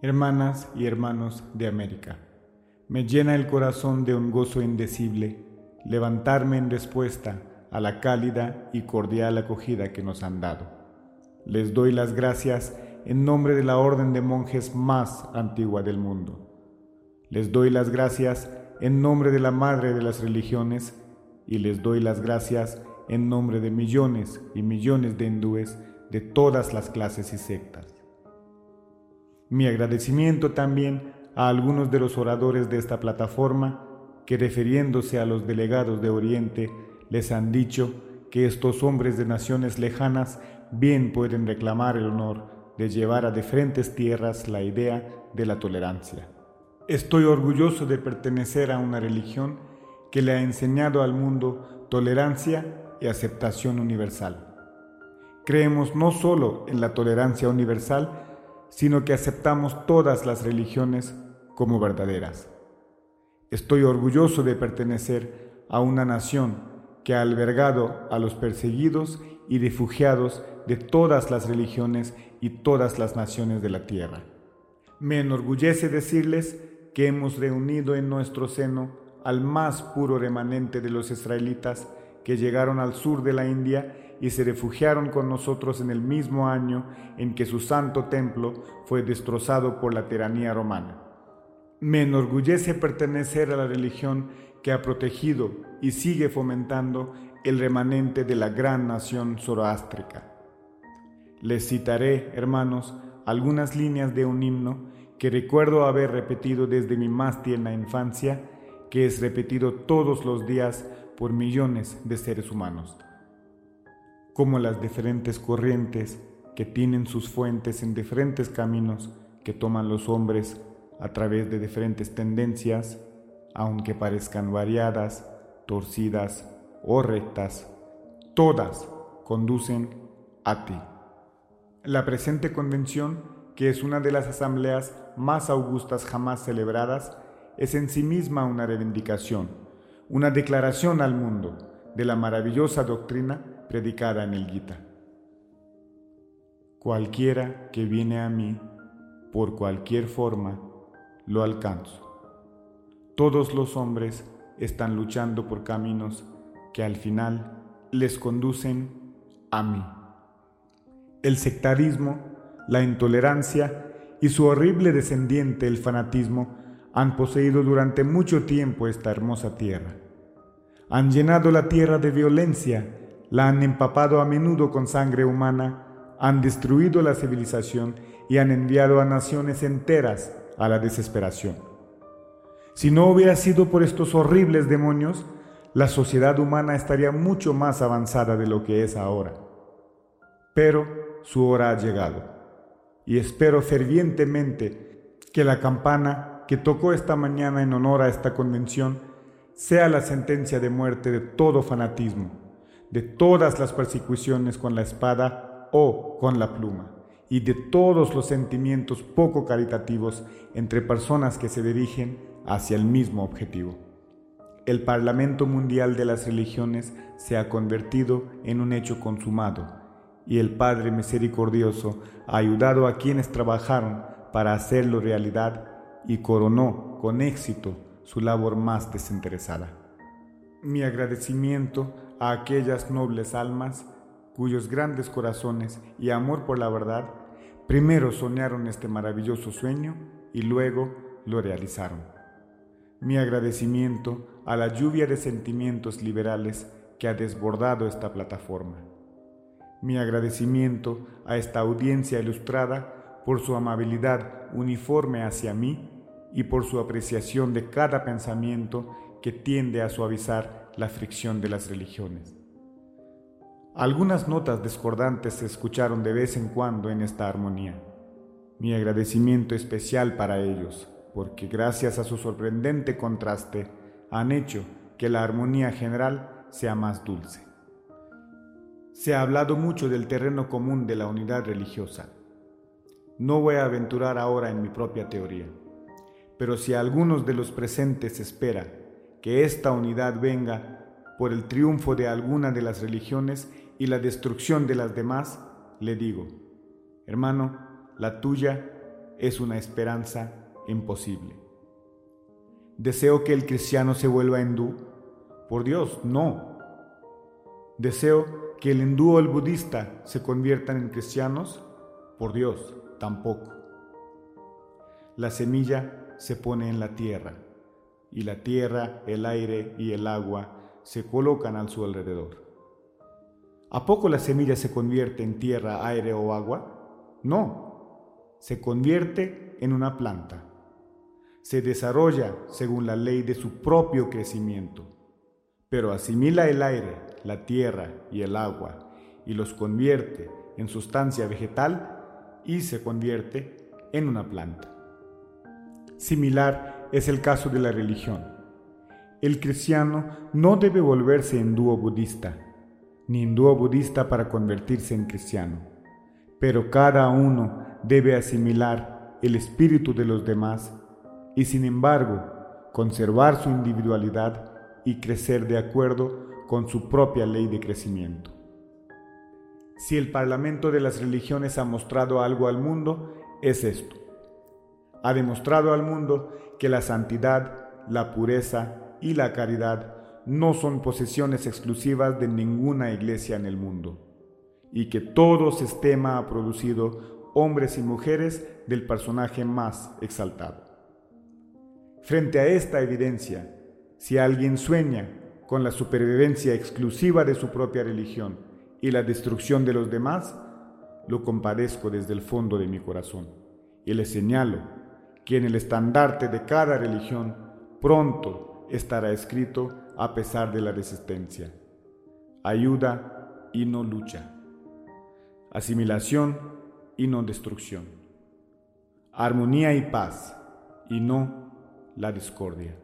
Hermanas y hermanos de América, me llena el corazón de un gozo indecible levantarme en respuesta a la cálida y cordial acogida que nos han dado. Les doy las gracias en nombre de la orden de monjes más antigua del mundo. Les doy las gracias en nombre de la Madre de las Religiones y les doy las gracias en nombre de millones y millones de hindúes de todas las clases y sectas. Mi agradecimiento también a algunos de los oradores de esta plataforma que refiriéndose a los delegados de Oriente les han dicho que estos hombres de naciones lejanas bien pueden reclamar el honor de llevar a diferentes tierras la idea de la tolerancia. Estoy orgulloso de pertenecer a una religión que le ha enseñado al mundo tolerancia y aceptación universal. Creemos no solo en la tolerancia universal, sino que aceptamos todas las religiones como verdaderas. Estoy orgulloso de pertenecer a una nación que ha albergado a los perseguidos y refugiados de todas las religiones y todas las naciones de la tierra. Me enorgullece decirles que hemos reunido en nuestro seno al más puro remanente de los israelitas que llegaron al sur de la India y se refugiaron con nosotros en el mismo año en que su santo templo fue destrozado por la tiranía romana. Me enorgullece pertenecer a la religión que ha protegido y sigue fomentando el remanente de la gran nación zoroástrica. Les citaré, hermanos, algunas líneas de un himno que recuerdo haber repetido desde mi más tierna infancia, que es repetido todos los días por millones de seres humanos como las diferentes corrientes que tienen sus fuentes en diferentes caminos que toman los hombres a través de diferentes tendencias, aunque parezcan variadas, torcidas o rectas, todas conducen a ti. La presente convención, que es una de las asambleas más augustas jamás celebradas, es en sí misma una reivindicación, una declaración al mundo de la maravillosa doctrina predicada en el Gita. Cualquiera que viene a mí, por cualquier forma, lo alcanzo. Todos los hombres están luchando por caminos que al final les conducen a mí. El sectarismo, la intolerancia y su horrible descendiente, el fanatismo, han poseído durante mucho tiempo esta hermosa tierra. Han llenado la tierra de violencia la han empapado a menudo con sangre humana, han destruido la civilización y han enviado a naciones enteras a la desesperación. Si no hubiera sido por estos horribles demonios, la sociedad humana estaría mucho más avanzada de lo que es ahora. Pero su hora ha llegado, y espero fervientemente que la campana que tocó esta mañana en honor a esta convención sea la sentencia de muerte de todo fanatismo de todas las persecuciones con la espada o con la pluma, y de todos los sentimientos poco caritativos entre personas que se dirigen hacia el mismo objetivo. El Parlamento Mundial de las Religiones se ha convertido en un hecho consumado, y el Padre Misericordioso ha ayudado a quienes trabajaron para hacerlo realidad y coronó con éxito su labor más desinteresada. Mi agradecimiento a aquellas nobles almas cuyos grandes corazones y amor por la verdad primero soñaron este maravilloso sueño y luego lo realizaron. Mi agradecimiento a la lluvia de sentimientos liberales que ha desbordado esta plataforma. Mi agradecimiento a esta audiencia ilustrada por su amabilidad uniforme hacia mí y por su apreciación de cada pensamiento que tiende a suavizar la fricción de las religiones. Algunas notas discordantes se escucharon de vez en cuando en esta armonía. Mi agradecimiento especial para ellos, porque gracias a su sorprendente contraste han hecho que la armonía general sea más dulce. Se ha hablado mucho del terreno común de la unidad religiosa. No voy a aventurar ahora en mi propia teoría, pero si algunos de los presentes espera que esta unidad venga por el triunfo de alguna de las religiones y la destrucción de las demás, le digo, hermano, la tuya es una esperanza imposible. ¿Deseo que el cristiano se vuelva hindú? Por Dios, no. ¿Deseo que el hindú o el budista se conviertan en cristianos? Por Dios, tampoco. La semilla se pone en la tierra y la tierra, el aire y el agua se colocan a su alrededor. ¿A poco la semilla se convierte en tierra, aire o agua? No, se convierte en una planta. Se desarrolla según la ley de su propio crecimiento, pero asimila el aire, la tierra y el agua y los convierte en sustancia vegetal y se convierte en una planta. Similar es el caso de la religión. El cristiano no debe volverse hindú budista, ni hindú budista para convertirse en cristiano, pero cada uno debe asimilar el espíritu de los demás y sin embargo conservar su individualidad y crecer de acuerdo con su propia ley de crecimiento. Si el Parlamento de las religiones ha mostrado algo al mundo, es esto ha demostrado al mundo que la santidad, la pureza y la caridad no son posesiones exclusivas de ninguna iglesia en el mundo, y que todo sistema ha producido hombres y mujeres del personaje más exaltado. Frente a esta evidencia, si alguien sueña con la supervivencia exclusiva de su propia religión y la destrucción de los demás, lo compadezco desde el fondo de mi corazón y le señalo que en el estandarte de cada religión pronto estará escrito a pesar de la resistencia. Ayuda y no lucha. Asimilación y no destrucción. Armonía y paz y no la discordia.